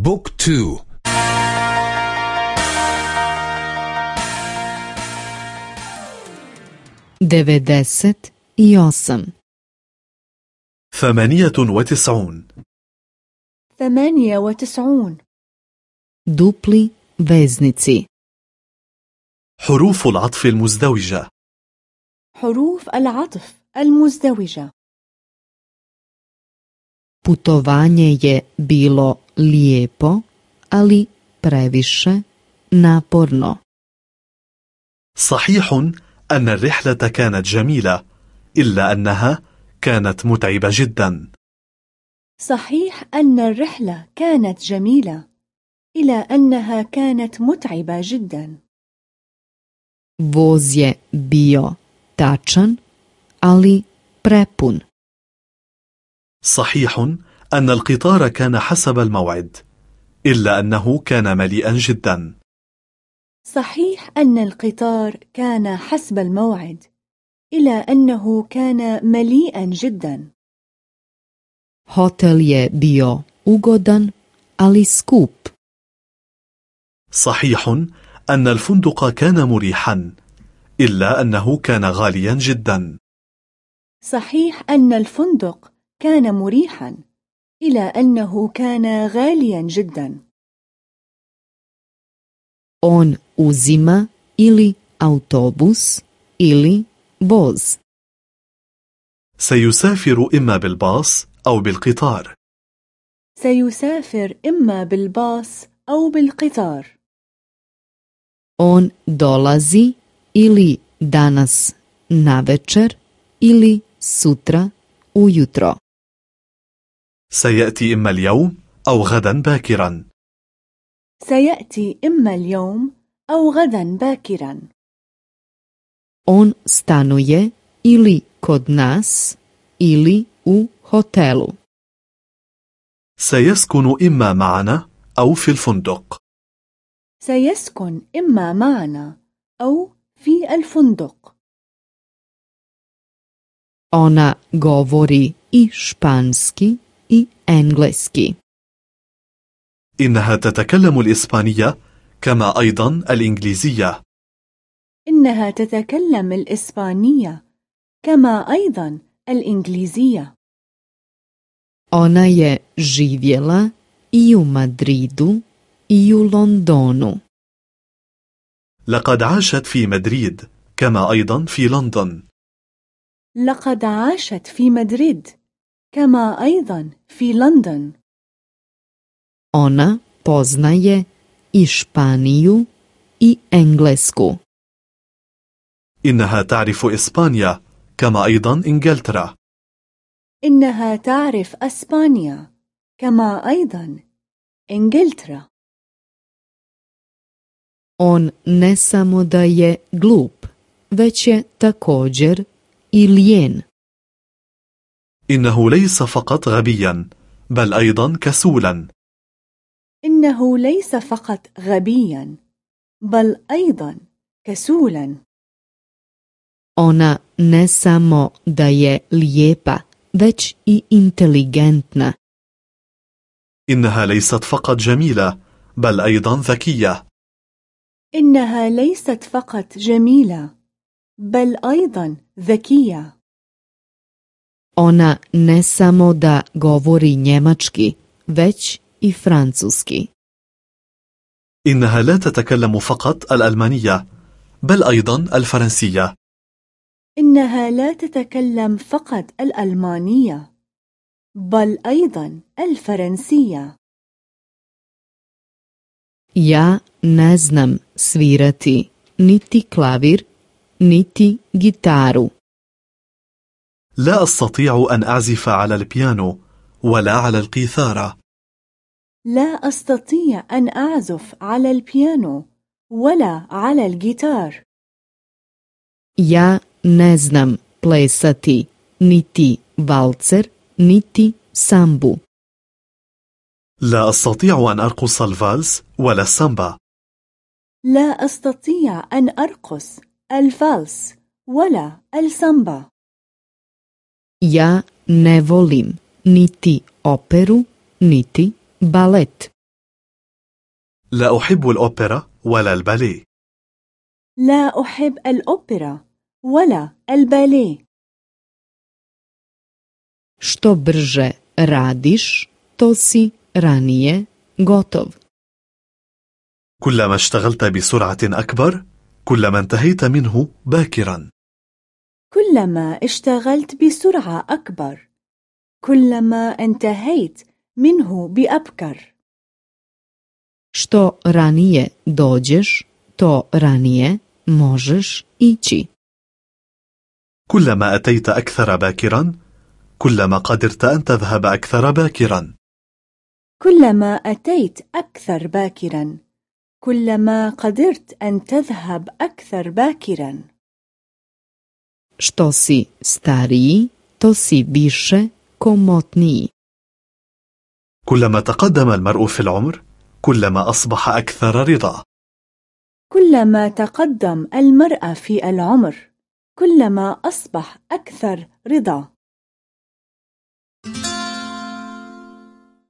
بوك تو. i osam ثمانية وتسعون. ثمانية وتسعون. dupli veznici حروف العطف المزدوجة. حروف العطف المزدوجة. Putovanje je bilo lijepo, ali previše naporno. صحيح أن الرحلة كانت جميلة إلا أنها كانت متعبة جدا صحيح أن الرحلة كانت جميلة إلى أنها كانت متعبة جدا Voz je bio tačan, ali prepun. صحيح أن القطار كان حسب الموعد إلا أنه كان مليئا جدا. صحيح أن القطار كان حسب الموعد إلى أنه كان مليئا جدا. Hotel je bio ugodan, ali skup. صحيح أن الفندق كان مريحا إلا أنه كان غاليا جدا. صحيح أن الفندق كان مريحا إلى أنه كان غاليا جدا On uzima ili autobus ili voz. سيسافر إما بالباص أو بالقطار سيسافر إما بالباص أو بالقطار On dolazi ili danas na večer ili sutra ujutro. سيأتي إما اليوم أو غدا باكرا. سيأتي إما اليوم أو غدا باكرا. On stanuje ili kod nas ili u hotelu. سيسكن إما معنا أو في الفندق. سيسكن إما معنا أو في الفندق. Ona govori i španski i engleski. إنها تتكلم الإسبانية كما أيضا الإنجليزية إنها تتكلم الإسبانية كما أيضا الإنجليزية Ona je živjela i u Madridu i u Londonu. لقد عاشت في مدريد كما أيضا في لندن لقد عاشت في مدريد كما أيضا في لندن Ona poznaje i Španiju i Englesku. إنها تعرف إسبانيا كما أيضا إنجلترا إنها تعرف أسبانيا كما أيضا إنجلترا On ne samo da je glup, već je također i lijen. إنه ليس فقط غبيا بل أيضا كسولا. إنه ليس فقط غبيا بل أيضا كسولا. Ona ne samo da je lijepa, već i inteligentna. إنها ليست فقط جميلة بل أيضا ذكية. إنها ليست فقط جميلة بل أيضا ذكية. Ona ne samo da govori njemački, već i francuski. إنها لا تتكلم فقط الألمانية بل أيضا الفرنسية إنها لا تتكلم فقط الألمانية بل أيضا الفرنسية Ja ne znam svirati niti klavir, niti gitaru. لا أستطيع أن أعزف على البيانو ولا على القيثارة. لا أستطيع أن أعزف على البيانو ولا على الجيتار. Ja ne znam plesati niti valcer, niti sambu. لا أستطيع أن أرقص الفالس ولا السامبا. لا أستطيع أن أرقص الفالس ولا السامبا. Ja ne volim niti operu, niti balet. لا أحب الأوبرا ولا الباليه لا أحب الأوبرا ولا الباليه Što brže radiš, to si ranije gotov. كلما اشتغلت بسرعة أكبر كلما انتهيت منه باكرا كلما اشتغلت بسرعة أكبر. كلما انتهيت منه بأبكر. Što ranije dođeš, to ranije možeš ići. كلما أتيت أكثر باكرا كلما قدرت أن تذهب أكثر باكرا. كلما أتيت أكثر باكرا كلما قدرت أن تذهب أكثر باكرا. Što si stariji, to si više komotniji. كلما تقدم المرء في العمر كلما أصبح أكثر رضا كلما تقدم المرأة في العمر كلما أصبح أكثر رضا